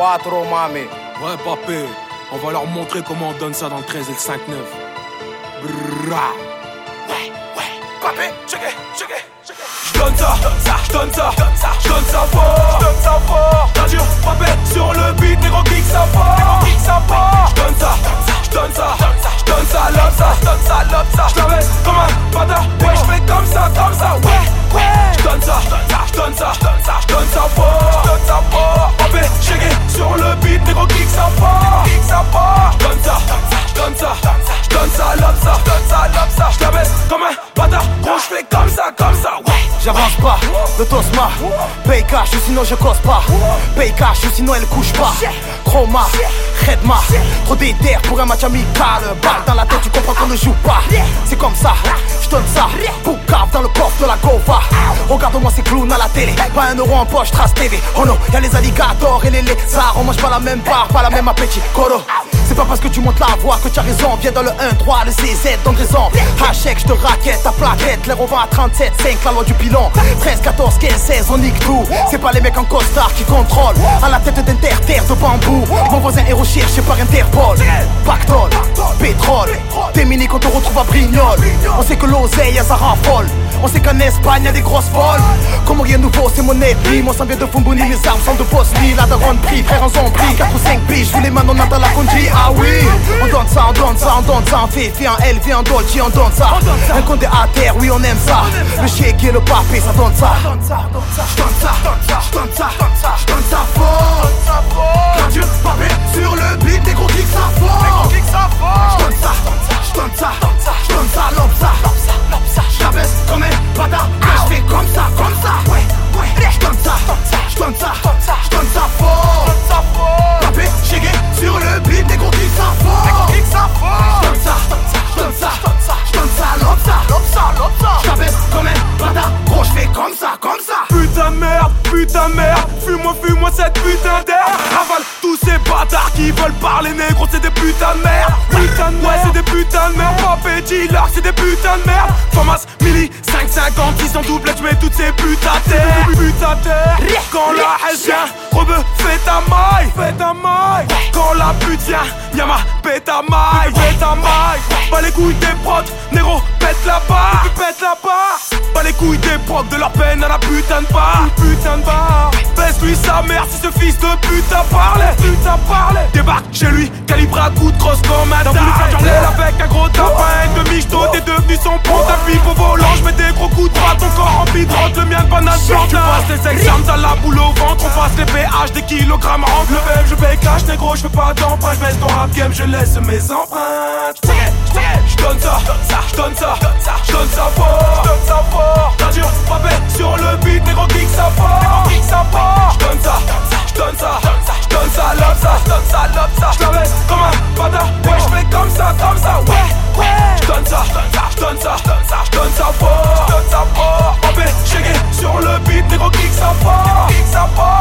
Mami. Ouais, papé, on va leur montrer comment on donne ça dans le 13 et le 5-9. Brrrra. Ouais, ouais, papé, check it, check it. J'donne ça, j'donne ça, j'donne ça fort, j'donne ça fort. Radio, papé, sur le beat, négro kick ça fort, négro kick ça fort. J'donne ça, j'donne ça, j'donne ça, de tosma Paye cash ou sinon je cause pas. Paye cash ou sinon elle couche pas. Chroma, Redma Trop déter pour un match amical. Balle dans la tête tu comprends qu'on ne joue pas. C'est comme ça, je donne ça. Pour cave dans le coffre de la Gova. Regarde-moi ces clowns à la télé. Pas un euro en poche, trace TV Oh non, y'a les alligators et les lézards. On mange pas la même part, pas la même appétit. Coro c'est pas parce que tu montes la voix que tu as raison. Viens dans le 1-3, le CZ, donne raison. Hachek, je te raquette, ta plaquette. Les revend à 37, 5, la loi du pilon. 13, 14, 15, 16, on nique tout. C'est pas les mecs en costard qui contrôlent. À la tête d'inter-terre de bambou. Mon voisin est recherché par Interpol. Pactole, pétrole. T'es mini quand on retrouve à Brignoles. On sait que l'oseille, ça raffole. On sait qu'en Espagne y'a des grosses folles Comme rien nouveau c'est mon ennemi. Mon sang vient de Fumbuni, mes armes sont de Bosnie. La daronne pris, frère en zombie 4 ou 5 biches, vous les mains on la conduit Ah oui, on donne ça, on donne ça, on donne ça. On fait, fait en LV, en Dolce, on donne ça. Un condé à terre, oui on aime ça. Le shake et le papé, ça donne ça. J'donne ça, j'donne ça, j'donne ça, j'donne ça fume-moi, cette putain d'air. Ravale tous ces bâtards qui veulent parler négro, c'est des putains de merde. Putain de merde, ouais, c'est des putains de merde. Papé, dealer, c'est des putains de merde. Thomas, Milli, 5,50, 6 en double, je mets toutes ces putains de terre Putain de terre, quand la elle vient, rebeu, fais ta maille, fais ta maille. Quand la pute vient, y'a ma pète à maille, fais ta maille. Pas les couilles des prods, négro, pète la barre, pète les couilles des procs de leur peine à la putain de barre, putain de barre. Baisse-lui sa mère si ce fils de pute a parlé, pute a parlé Débarque chez lui, calibré à coups de crosse comme un L'aile avec un gros tapin, de michto, t'es devenu son pont Ta pipe au volant, j'mets des gros coups de bras Ton corps rempli de drogue, le mien de banane blanche Tu passes les examens, t'as la boule au ventre On passe les PH, des kilogrammes rentrent Le même, je paye cash, négro, j'fais pas d'emprunt. J'baisse ton rap game, je laisse mes empreintes. J'donne ça, j'donne ça, j'donne ça J'donne ça fort, radio, papé, sur le beat Négro kick ça fort, kick ça fort. J'donne ça, j'donne ça, j'donne ça, love ça, j'donne ça, love ça. J't'avais comme un bâtard, ouais j'fais comme ça, comme ça, ouais, ouais. J'donne ça, j'donne ça, j'donne ça fort, j'donne ça fort. Papé, shake it, sur le beat, négro kick ça fort, kick ça fort